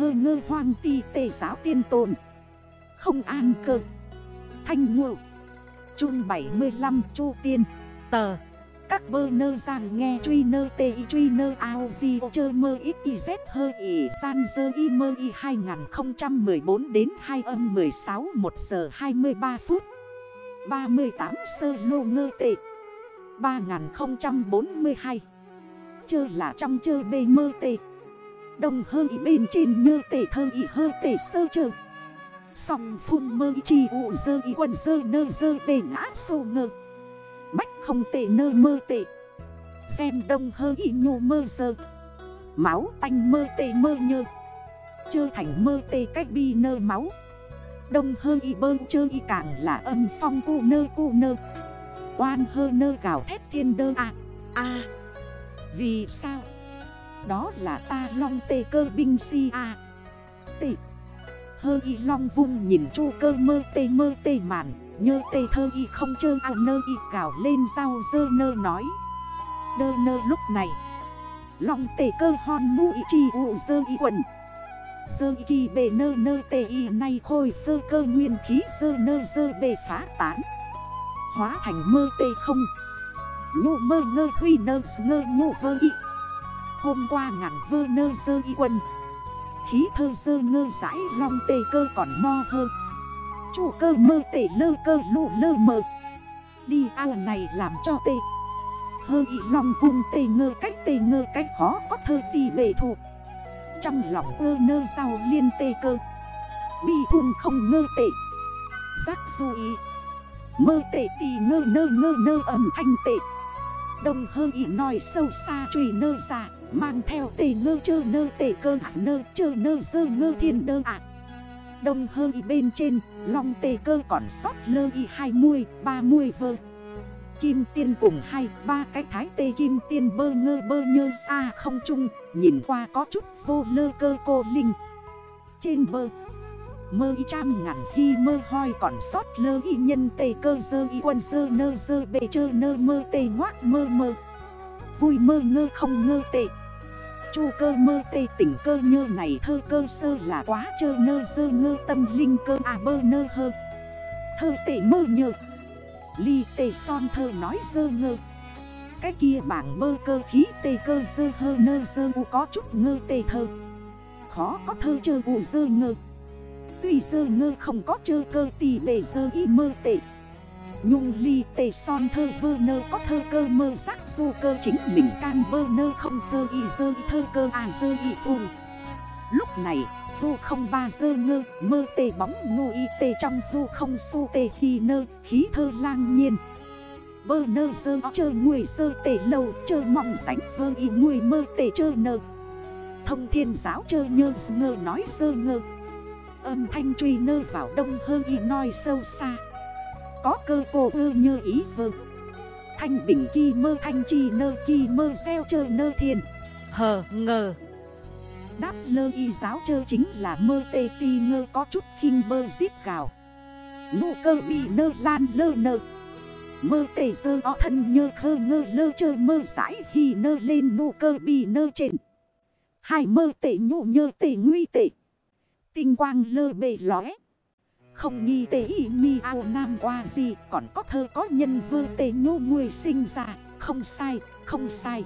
hơ ngơ hoang ti tề giáo tiên tồn. Không an cơ. Thanh ngộ. Trung 75 Chu Tiên. Tờ. Các bơ nơ giang nghe truy nơ tê y truy nơ ao di chơ mơ ít y z hơ y san dơ y mơ y 2014 đến 2 âm 16 1 giờ 23 phút. 38 sơ lô ngơ tệ 3042 Chơ là trong chơ bê mơ tệ Đồng hơ y bên trên như tể thơ y hơ tể sơ chơ. Sòng phun mơ y chi ụ dơ y quần dơ nơ dơ để ngã sô ngơ. Bách không tể nơ mơ tể. Xem đông hơ y nhô mơ dơ. Máu tanh mơ tệ mơ nhơ. Chơ thành mơ tê cách bi nơ máu. Đông hơ y bơ chơ y càng là âm phong cu nơ cu nơ. Oan hơ nơ gào thép thiên đơ à À Vì sao? Đó là ta long tê cơ binh si à Tê. Hơ y long vung nhìn chu cơ mơ tê mơ tê màn, Nhơ tê thơ y không chơ ao nơ y cào lên rau dơ nơ nói. Đơ nơ lúc này, Long tê cơ hòn mu y chi u dơ y quần. Dơ y kỳ bề nơ nơ tê y nay khôi dơ cơ nguyên khí dơ nơ dơ bề phá tán. Hóa thành mơ tê không. Nhụ mơ ngơ huy nơ ngơ nhụ vơ y. Hôm qua ngàn vơ nơ sơ y quân. Khí thơ sơ ngơ giải long tê cơ còn mo hơn Chủ cơ mơ tê lơ cơ lụ lơ mơ Đi ao này làm cho tê. Hơ y long vùng tê ngơ cách tê ngơ cách khó có thơ tì bề thuộc trong lòng ơ nơ sao liên tê cơ. Bi thùng không ngơ tệ Giác du ý Mơ tệ tì ngơ nơ ngơ nơ ẩm thanh tệ Đồng hơ ý nói sâu xa trùy nơ xa, Mang theo tề ngơ chơ nơ tề cơ à nơ chơ nơ dơ ngơ thiên đơ ạ. Đồng hơ ý bên trên Long tề cơ còn sót lơ y hai muôi ba muôi vơ. Kim tiên cùng hai ba cái thái tê kim tiên bơ ngơ bơ nhơ xa không chung Nhìn qua có chút vô lơ cơ cô linh. Trên bơ Mơ y trăm ngàn hy mơ hoi còn sót lơ y nhân tê cơ dơ y quân dơ nơ dơ bề chơ nơ mơ tê ngoác mơ mơ. Vui mơ ngơ không ngơ tê. Chu cơ mơ tê tỉnh cơ nhơ này thơ cơ sơ là quá chơ nơ dơ ngơ tâm linh cơ à bơ nơ hơ. Thơ tê mơ nhơ. Ly tê son thơ nói dơ ngơ. Cái kia bảng mơ cơ khí tê cơ dơ hơ nơ dơ u có chút ngơ tê thơ. Khó có thơ chơ u dơ ngơ. Tuy dơ ngơ không có chơ cơ tì bề dơ y mơ tệ. Nhung ly tề son thơ vơ nơ có thơ cơ mơ sắc du cơ chính mình can vơ nơ không vơ y dơ y thơ cơ à dơ y phù. Lúc này, vô không ba dơ ngơ, Mơ tề bóng ngô y tề trong vô không su tề khi nơ, Khí thơ lang nhiên. Bơ nơ dơ chơ nguôi sơ tề lâu, Chơ mong sánh vơ y nguôi mơ tề chơ nơ. Thông thiên giáo chơ nhơ ngơ nói sơ ngơ. Âm thanh truy nơ vào đông hơ y nói sâu xa. Có cơ cô ư như ý vơ. Thanh bình kỳ mơ thanh chi nơ kỳ mơ gieo chơ nơ thiên Hờ, ngờ. Đáp lơ y giáo chơ chính là mơ tê ti ngơ có chút khinh bơ giết gào. Nụ cơ bị nơ lan lơ nơ. Mơ tê sơ o thân nhơ khơ ngơ lơ chơ mơ giải hì nơ lên nụ cơ bị nơ trên. Hai mơ tệ nhụ nhơ tệ nguy tệ Tinh quang lơ bề lóe. Không nghi tế ý nhi ao nam qua gì Còn có thơ có nhân vơ tê nhô người sinh ra. Không sai, không sai.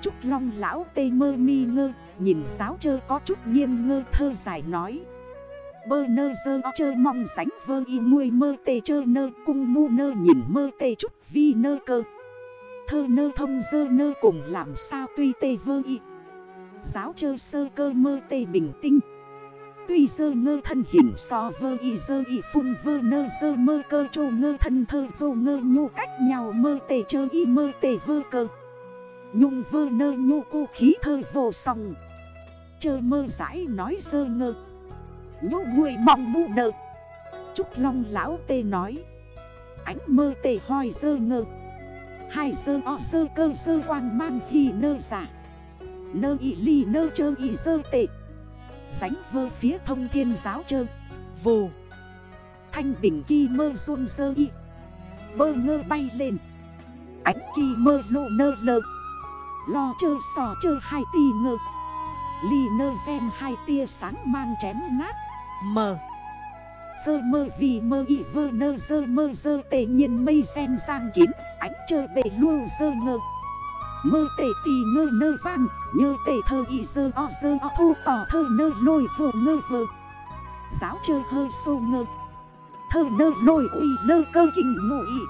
Trúc long lão tê mơ mi ngơ Nhìn giáo chơ có chút nghiêm ngơ thơ giải nói. Bơ nơ dơ chơ mong sánh vơ y nguôi mơ tê chơ nơ cung mu nơ nhìn mơ tê chút vi nơ cơ. Thơ nơ thông dơ nơ cùng làm sao tuy tê vơ y. Giáo chơ sơ cơ mơ tê bình tinh. Tuy dơ ngơ thân hình so vơ y dơ y phun vơ nơ dơ mơ cơ chô ngơ thân thơ dô ngơ nhu cách nhau mơ tề chơ y mơ tề vơ cơ. Nhung vơ nơ nhu cu khí thơ vô sòng. Chơ mơ giải nói dơ ngơ. Nhu người mong mụ nơ Trúc Long lão tê nói. Ánh mơ tề hoi dơ ngơ. Hai dơ o dơ cơ dơ quang mang hì nơ giả. Nơ y ly nơ chơ y dơ tệ Sánh vơ phía thông thiên giáo chơ. Vù. Thanh bình kỳ mơ run sơ y. Bơ ngơ bay lên. Ánh kỳ mơ lộ nơ lơ. Lo chơ sò chơ hai tì ngơ. Ly nơ xem hai tia sáng mang chém nát. Mờ. Vơ mơ vì mơ y vơ nơ dơ mơ dơ tề nhiên mây xem giang kín. Ánh chơ bể lưu dơ ngơ. Mơ tề tì ngơ nơ vang, Nhơ tề thơ y dơ o dơ o thu tỏ thơ nơ lôi hồ ngơ vơ. Giáo chơ hơi sô ngơ, Thơ nơ lôi uy nơ cơ kinh ngụ y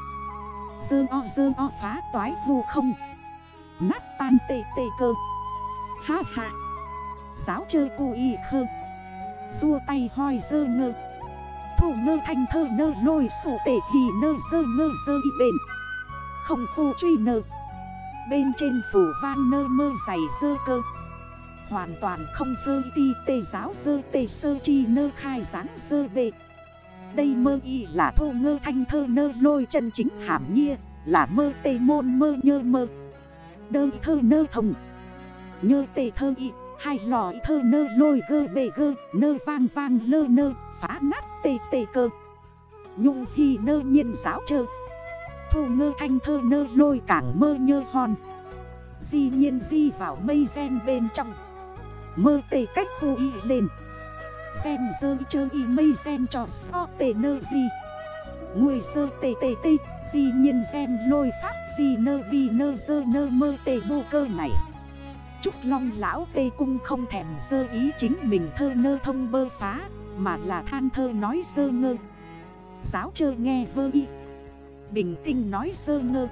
Dơ o dơ o phá toái vô không, Nát tan tê tê cơ. Ha ha, Giáo chơ cu y khơ, Rua tay hoi dơ ngơ. Thủ ngơ thanh thơ nơ lôi sổ tể hì nơ dơ ngơ dơ y bền. Không khô truy nơ. Bên trên phủ van nơ mơ dày dơ cơ. Hoàn toàn không vơ ti tê giáo dơ tê sơ chi nơ khai ráng dơ bệ. Đây mơ y là thô ngơ thanh thơ nơ lôi chân chính hàm nghia Là mơ tê môn mơ nhơ mơ. Đơ thơ nơ thông Nhơ tê thơ y, Hai lò thơ nơ lôi gơ bề gơ, Nơ vang vang lơ nơ, Phá nát tê tê cơ. Nhung hi nơ nhiên giáo trơ Thu ngơ thanh thơ nơ lôi cảng mơ nhơ hòn. Di nhiên di vào mây gen bên trong. Mơ tề cách khu y lên Xem dơ chơ y mây gen cho so tề nơ di. Người sơ tê tê tê, Di nhiên xem lôi pháp di nơ vi nơ dơ nơ mơ tê bô cơ này. Trúc Long lão tê cung không thèm dơ ý chính mình thơ nơ thông bơ phá, Mà là than thơ nói dơ ngơ. Giáo chơ nghe vơ y Bình tinh nói sơ ngơ.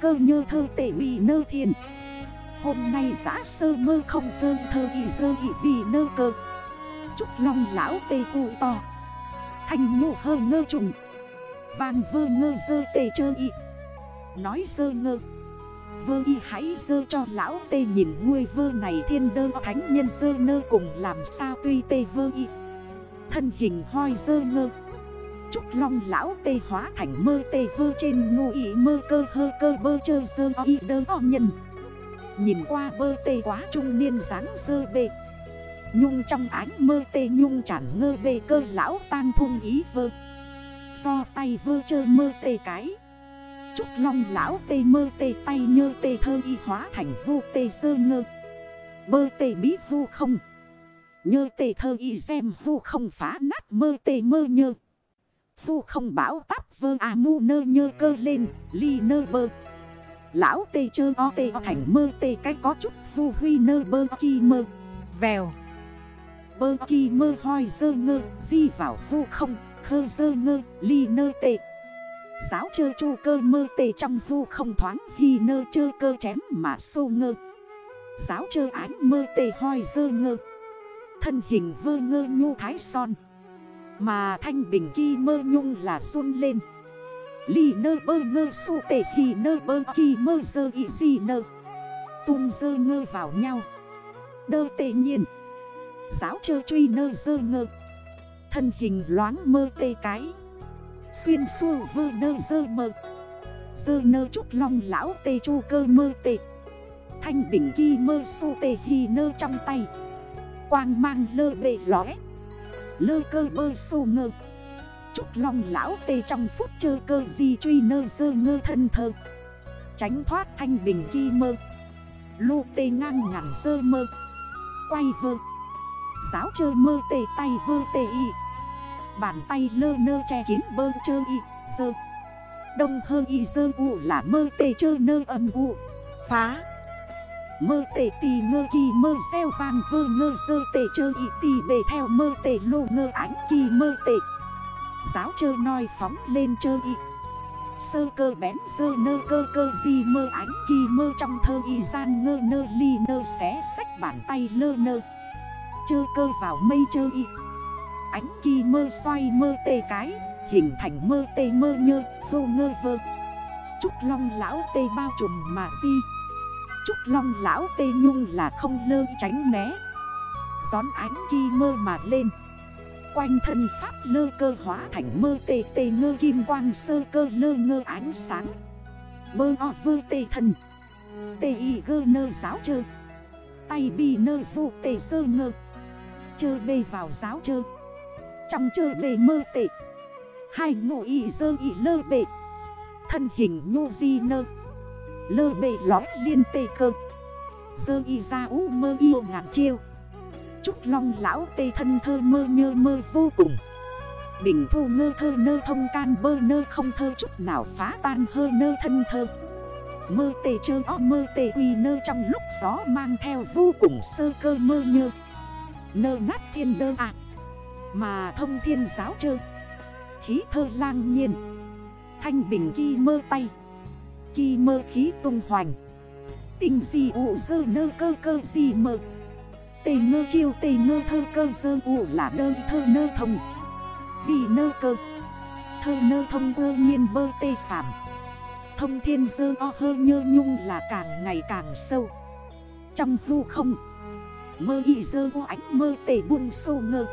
Cơ nhơ thơ tệ bị nơ thiền. Hôm nay giã sơ mơ không vơ thơ y sơ y vì nơ cơ. Trúc Long lão tê cụ to. Thanh nhộ hơ ngơ trùng. Vàng vơ ngơ sơ tê chơ y. Nói sơ ngơ. Vơ y hãy sơ cho lão tê nhìn nguôi vơ này thiên đơ thánh nhân sơ nơ cùng làm sao tuy tê vơ y. Thân hình hoi sơ ngơ. Trúc long lão tê hóa thành mơ tê vơ trên ngu ý mơ cơ hơ cơ bơ chơ sơ o y đơ o nhân. Nhìn qua bơ tê quá trung niên dáng sơ bê. Nhung trong ánh mơ tê nhung chẳng ngơ bê cơ lão tang thung ý vơ. Do tay vơ chơ mơ tê cái. Trúc long lão tê mơ tê tay nhơ tê thơ y hóa thành vu tê sơ ngơ. Bơ tê bí vu không. Nhơ tê thơ y xem vu không phá nát mơ tê mơ nhơ. Vu không bão táp vơ à mu nơ nhơ cơ lên ly nơ bơ. Lão tê chơ o tê o thành mơ tê cái có chút vu huy nơ bơ kỳ mơ. Vèo. Bơ kỳ mơ hoi dơ ngơ, di vào vu không, khơ dơ ngơ ly nơ tê. Giáo chơ chu cơ mơ tê trong vu không thoáng, Hi nơ chơ cơ chém mà sô ngơ. Giáo chơ ánh mơ tê hoi dơ ngơ. Thân hình vơ ngơ nhu thái son. Mà thanh bình kỳ mơ nhung là xuân lên. Ly nơ bơ ngơ su tê hì nơ bơ kỳ mơ dơ y si nơ. Tung dơ ngơ vào nhau. Đơ tệ nhiên. Giáo chơ truy nơ dơ ngơ. Thân hình loáng mơ tê cái. Xuyên su vơ nơ dơ mơ. Dơ nơ trúc long lão tê chu cơ mơ tê. Thanh bình ghi mơ su tê hì nơ trong tay. Quang mang lơ bề lóe. Lơ cơ bơ sô ngơ. Trúc long lão tê trong phút chơ cơ di truy nơ dơ ngơ thân thơ. Tránh thoát thanh bình ghi mơ. Lô tê ngang ngẳng dơ mơ. Quay vơ. Giáo chơ mơ tê tay vơ tê y. Bàn tay lơ nơ che kín bơ chơ y sơ Đông hơ y dơ u là mơ tê chơ nơ âm u. Phá. Mơ tê tì ngơ kỳ mơ xeo vàng vơ ngơ sơ tê chơ y tì bề theo mơ tê lô ngơ ánh kỳ mơ tê. Giáo chơ nói phóng lên chơ y. Sơ cơ bén sơ nơ cơ cơ gì mơ ánh kỳ mơ trong thơ y gian ngơ nơ ly nơ xé sách bàn tay lơ nơ. Chơ cơ vào mây chơ y. Ánh kỳ mơ xoay mơ tê cái, Hình thành mơ tê mơ nhơ Vô ngơ vơ. Trúc long lão tê bao trùm mà di. Trúc long lão tê nhung là không lơ tránh né. Gión ánh ghi mơ mà lên. Quanh thân pháp lơ cơ hóa thành mơ tê tê ngơ kim quang sơ cơ lơ ngơ ánh sáng. Bơ o vơ tê thần. Tê y gơ nơ giáo chơ. Tay bi nơ vụ tê sơ ngơ. Chơ bê vào giáo chơ. Trong chơ bê mơ tê. Hai ngụ y dơ y lơ bệ Thân hình nhô di nơ. Lơ bề lói liên tê cơ. Dơ y ra ú mơ yêu ngàn chiêu. Trúc long lão tê thân thơ mơ nhơ mơ vô cùng. Bình thu ngơ thơ nơ thông can bơ nơ không thơ chút nào phá tan hơ nơ thân thơ. Mơ tê chơ o mơ tê quỳ nơ trong lúc gió mang theo vô cùng sơ cơ mơ nhơ. Nơ nát thiên đơ ạ Mà thông thiên giáo chơ. Khí thơ lang nhiên. Thanh bình ghi mơ tay. Kỳ mơ khí tung hoành. Tình gì ụ dơ nơ cơ cơ gì mơ. Tề ngơ chiêu tề ngơ thơ cơ dơ ụ là đơ thơ nơ thông. Vì nơ cơ. Thơ nơ thông ơ nhiên bơ tê phạm Thông thiên dơ o hơ nhơ nhung là càng ngày càng sâu. Trong hư không, Mơ y dơ vô ánh mơ tề buông sô ngơ.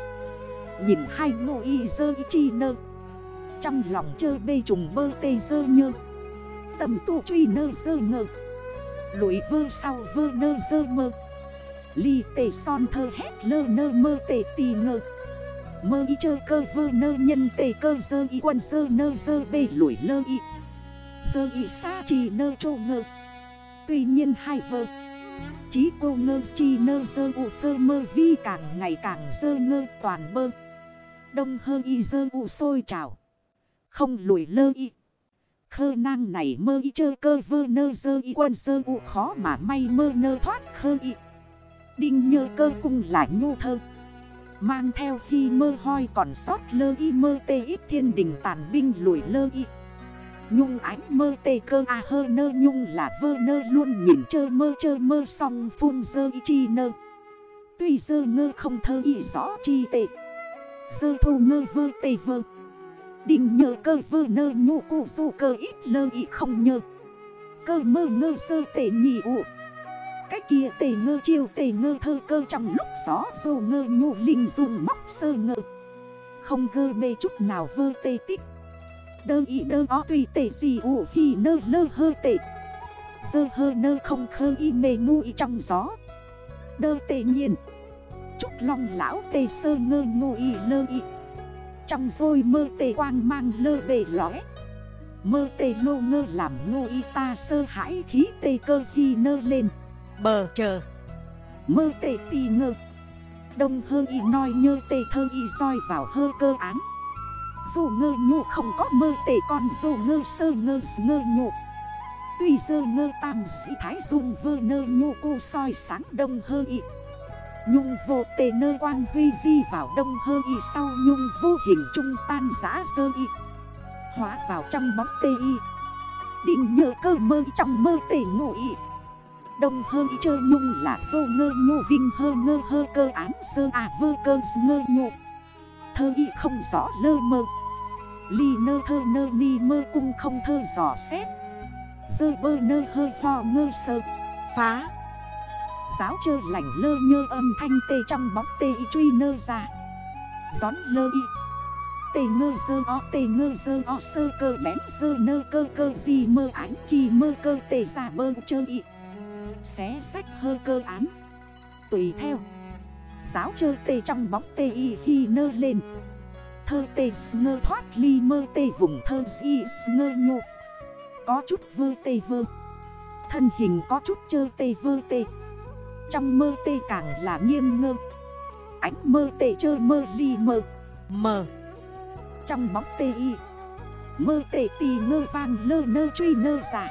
Nhìn hai ngô y dơ y chi nơ. Trong lòng chơ bê trùng bơ tê dơ nhơ. Tầm tu truy nơ dơ ngơ. Lũi vơ sau vơ nơ dơ mơ. Ly tề son thơ hét lơ nơ mơ tề tì ngơ. Mơ y chơ cơ vơ nơ nhân tề cơ dơ y quân dơ nơ dơ bề lũi lơ y. Dơ y xa trì nơ trô ngơ. Tuy nhiên hai vơ. Chí cô ngơ chi nơ dơ u phơ mơ vi càng ngày càng dơ ngơ toàn bơ Đông hơ y dơ u sôi trào. Không lùi lơ y. Khơ nang này mơ y chơ cơ vơ nơ dơ y quân dơ u khó mà may mơ nơ thoát khơ y. Đinh nhơ cơ cung lại nhu thơ. Mang theo khi mơ hoi còn sót lơ y mơ tê ít thiên đình tàn binh lùi lơ y. Nhung ánh mơ tê cơ à hơ nơ nhung là vơ nơ luôn nhìn chơ mơ chơ mơ song phun dơ y chi nơ. Tuy dơ ngơ không thơ y rõ chi tệ Dơ thô ngơ vơ tê vơ. Đình nhờ cơ vơ nơ nhu cụ su cơ ít lơ y không nhờ. Cơ mơ ngơ sơ tệ nhị ụ. Cách kia tề ngơ chiêu tề ngơ thơ cơ trong lúc gió dù ngơ nhu linh dùng móc sơ ngơ. Không gơ bê chút nào vơ tê tích. Đơ ý đơ ó tùy tệ gì ụ hi nơ lơ hơ tệ. Sơ hơ nơ không khơ y mê ngu y trong gió. Đơ tệ nhiên. Trúc long lão tê sơ ngơ ngu y lơ y. Trong rồi mơ tê quang mang lơ bề lóe Mơ tê lô ngơ làm ngu y ta sơ hãi khí tê cơ hi nơ lên. Bờ chờ. Mơ tê tì ngơ. Đông hơ y nói nhơ tê thơ y roi vào hơ cơ án. Dù ngơ nhụ không có mơ tể còn dù ngơ sơ ngơ ngơ nhụ Tuy dơ ngơ tam sĩ thái dung vơ nơ nhụ cu soi sáng đông hơ y Nhung vô tề nơ quang huy di vào đông hơ y sau nhung vô hình trung tan giã sơ y. Hóa vào trong bóng tê y. Định nhờ cơ mơ trong mơ tề ngụ y. Đông hơ y chơ nhung là dô ngơ nhụ vinh hơ ngơ hơ cơ án sơ à vơ cơ ngơ nhộ Thơ y không rõ lơ mơ. Ly nơ thơ nơ ni mơ cung không thơ giỏ xét. Dơ bơ nơ hơ ho ngơ sơ. Phá. Giáo chơ lảnh lơ nhơ âm thanh tê trong bóng tê y truy nơ ra. Gión lơ y. Tê ngơ dơ o, tê ngơ dơ o, sơ cơ bén, dơ nơ cơ cơ gì mơ ánh, kỳ mơ cơ, tê ra bơ chơ y. Xé sách hơ cơ ám. Tùy theo. Giáo chơ tê trong bóng tê y, hi nơ lên. Thơ tê ngơ thoát ly mơ tê vùng thơ gì ngơ nhộ Có chút vơ tê vơ. Thân hình có chút chơ tê vơ tê. Trong mơ tê càng là nghiêm ngơ. Ánh mơ tê chơ mơ ly mơ Mờ. Trong bóng tê y, Mơ tê tì ngơ vang lơ nơ truy nơ giả.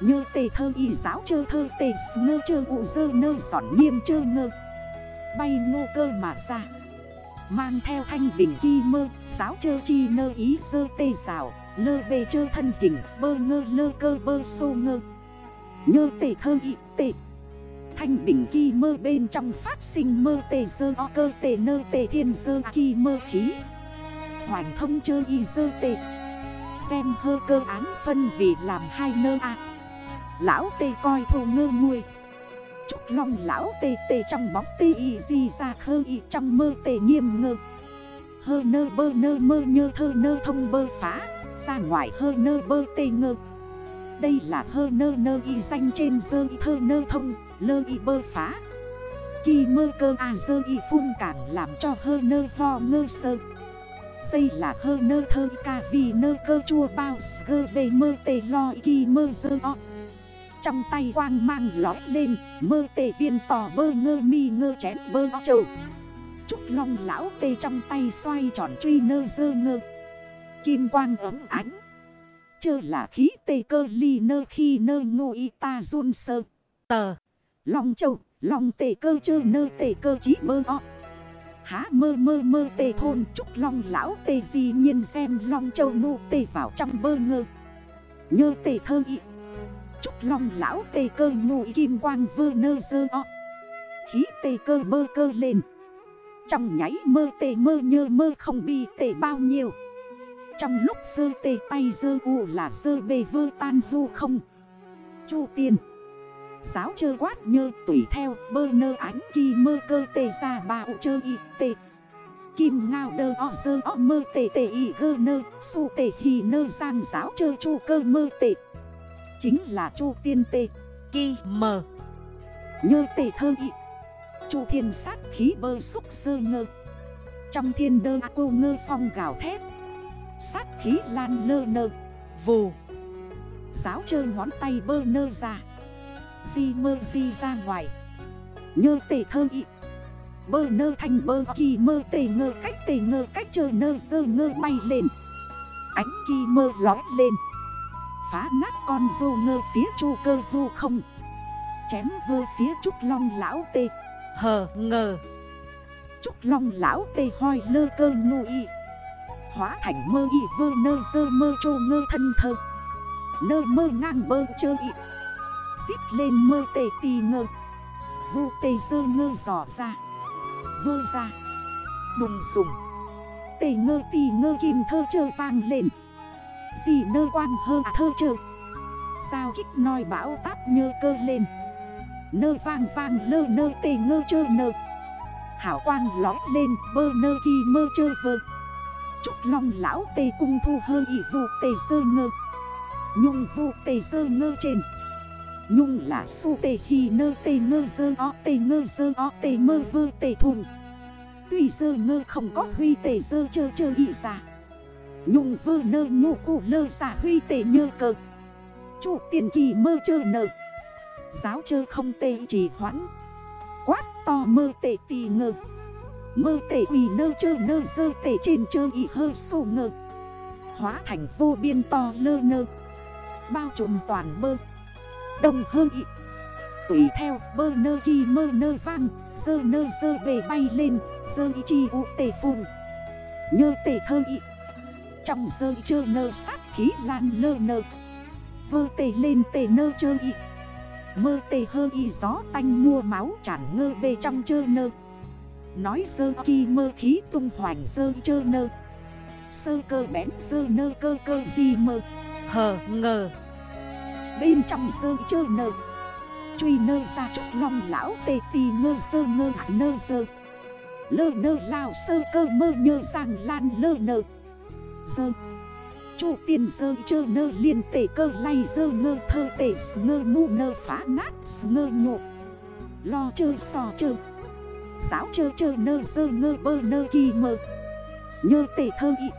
Nhơ tê thơ y giáo chơ thơ tê ngơ chơ ụ dơ nơ giòn nghiêm chơ ngơ. Bay ngô cơ mà ra, Mang theo thanh bình kỳ mơ, Giáo chơ chi nơ ý dơ tê rào, Lơ bề chơ thân hình, Bơ ngơ lơ cơ bơ sô ngơ. Nhơ tê thơ y tê Thanh bình kỳ mơ bên trong phát sinh mơ tê dơ, o cơ tê, nơ tê, thiên dơ kỳ mơ khí. Hoành thông chơ y dơ tê. Xem hơ cơ án phân vì làm hai nơ a. Lão tê coi thô ngơ nguôi. Trúc long lão tê tê trong bóng tê y di ra khơ y trong mơ tê nghiêm ngơ. Hơ nơ bơ nơ mơ nhơ thơ nơ thông bơ phá. Ra ngoài hơ nơ bơ tê ngơ. Đây là hơ nơ nơ y danh trên dơ y thơ nơ thông lơ y bơ phá. Kỳ mơ cơ à dơ y phun càng làm cho hơ nơ ho ngơ sơ. Dây là hơ nơ thơ ca vì nơ cơ chua bao sơ bề mơ tê lo kỳ mơ dơ o. Trong tay quang mang lói lên, Mơ tê viên tò bơ ngơ mi ngơ chén bơ trầu. Trúc long lão tê trong tay xoay tròn truy nơ dơ ngơ. Kim quang ấm ánh. Chơ là khí tê cơ ly nơ khi nơ ngô y ta run sơ. Tờ. Long châu, Long tề cơ chơ nơ tề cơ chí mơ o. Há mơ mơ mơ tề thôn Trúc long lão tề di nhiên xem long châu nô tề vào trong bơ ngơ. Nhơ tề thơ y. Trúc long lão tề cơ ngụ kim quang vơ nơ dơ o. Khí tề cơ bơ cơ lên. Trong nháy mơ tề mơ nhơ mơ không bi tề bao nhiêu. Trong lúc vơ tề tay dơ u là dơ bề vơ tan hư không. Chu tiên. Giáo chơ quát nhơ tùy theo, bơ nơ ánh kỳ mơ cơ tê ra ba ụ chơ y tê. Kim ngao đơ o dơ o mơ tê tê y gơ nơ, Su tê hì nơ giang giáo chơ chu cơ mơ tê. Chính là chu tiên tê. Kỳ mơ Nhơ tê thơ y. Chu thiên sát khí bơ xúc sơ ngơ. Trong thiên đơ cô ngơ phong gào thét. Sát khí lan lơ nơ. Vù. Giáo chơ ngón tay bơ nơ ra. Di mơ di ra ngoài. Nhơ tề thơ ị Bơ nơ thành bơ kỳ mơ tề ngơ cách tề ngơ cách chờ nơ sơ ngơ bay lên. Ánh kỳ mơ lói lên. Phá nát con dô ngơ phía chu cơ vô không. Chém vơ phía trúc long lão tê. Hờ, ngờ. Trúc long lão tê hoi lơ cơ ngu y. Hóa thành mơ y vơ nơ sơ mơ chô ngơ thân thơ. Nơ mơ ngang bơ chơ y. Xít lên mơ tê tì ngơ. Vu tê dơ ngơ giỏ ra. Vơ ra. Đùng dùng Tê ngơ tì ngơ kim thơ chơ vang lên. Dì nơ quan hơ à thơ chơ. Sao kích nói bão táp nhơ cơ lên. Nơ vang vang lơ nơ tê ngơ chơ nơ. Hảo quang lói lên bơ nơ kỳ mơ chơ vơ. Trúc long lão tê cung thu hơ ị vụ tê sơ ngơ. Nhung vụ tê sơ ngơ trên. Nhung là su tê hi nơ tê ngơ dơ o tê ngơ dơ o tê mơ vơ tê thùng. Tuy dơ ngơ không có huy tê dơ chơ chơ y ra. Nhung vơ nơ nhô cụ lơ xả huy tê nhơ cơ. Chủ tiền kỳ mơ chơ nơ Giáo chơ không tê chỉ hoãn. Quát to mơ tê tì ngơ. Mơ tê quỳ nơ chơ nơ dơ tê trên chơ y hơ sổ ngơ. Hóa thành vô biên to lơ nơ. Bao trùm toàn mơ Đồng hơ ị. Tùy theo, bơ nơ kỳ mơ nơ vang, Dơ nơ dơ bề bay lên, Dơ y chi u tề phùn Nhơ tề thơ ị. Trong dơ chơ nơ sát khí lan lơ nơ. Vơ tề lên tề nơ chơ ị. Mơ tề hơ y gió tanh mua máu chản ngơ bề trong chơ nơ. Nói dơ kỳ mơ khí tung hoành dơ chơ nơ. Sơ cơ bén dơ nơ cơ cơ gì mơ. Hờ, ngờ. Bên trong sơ chơ nơ. Truy nơ ra trúc long lão tê tì ngơ sơ ngơ nơ sơ. Lơ nơ lao sơ cơ mơ nhơ rằng lan lơ nơ. Sơ. Chủ tiền sơ chơ nơ liên tể cơ lay sơ ngơ thơ tể ngơ mu nơ phá nát ngơ nhộ. Lo chơ sò chơ. Giáo chơ chơ nơ sơ ngơ bơ nơ kỳ mơ. Nhơ tể thơ ị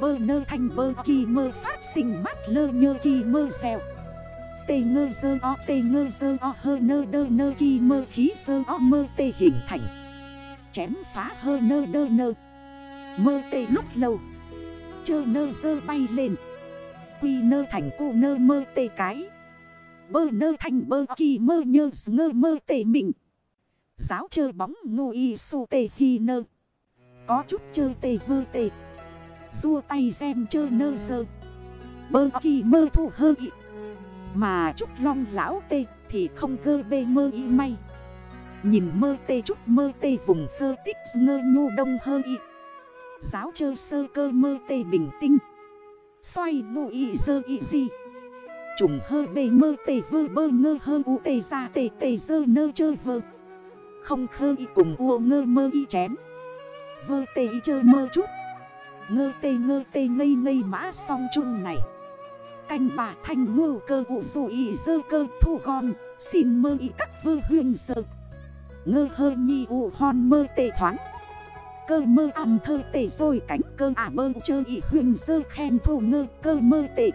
Bơ nơ thành bơ kỳ mơ phát sinh mắt lơ nhơ kỳ mơ xèo tê ngơ dơ o, tê ngơ dơ o, hơ nơ đơ nơ kỳ mơ khí dơ o, mơ tê hình thành. Chém phá hơ nơ đơ nơ. Mơ tê lúc lâu. Chơ nơ dơ bay lên. Quy nơ thành cô nơ mơ tê cái. Bơ nơ thành bơ kỳ mơ nhơ ngơ mơ tê mình. Giáo chơ bóng ngu y su tê hi nơ. Có chút chơ tê vơ tê. Rua tay xem chơ nơ dơ. Bơ kỳ mơ thủ hơ ị mà Trúc Long lão tê thì không cơ bê mơ y may. Nhìn mơ tê Trúc mơ tê vùng sơ tích ngơ nhu đông hơ y. Giáo chơ sơ cơ mơ tê bình tinh. Xoay bù y sơ y gì Trùng hơ bê mơ tê vơ bơ ngơ hơ u tê ra tê tê dơ nơ chơ vơ. Không khơ y cùng u ngơ mơ y chém Vơ tê y chơ mơ chút. Ngơ tê ngơ tê ngây ngây mã song chung này. Canh bà thanh ngô cơ ụ dù ý dơ cơ thu gòn Xin mơ ý các vư huyền dơ Ngơ hơ nhi ụ hòn mơ tề thoáng. Cơ mơ ẩm thơ tề rồi cánh cơ ả à bơ chơ ý huyền dơ khen thù ngơ, cơ mơ tề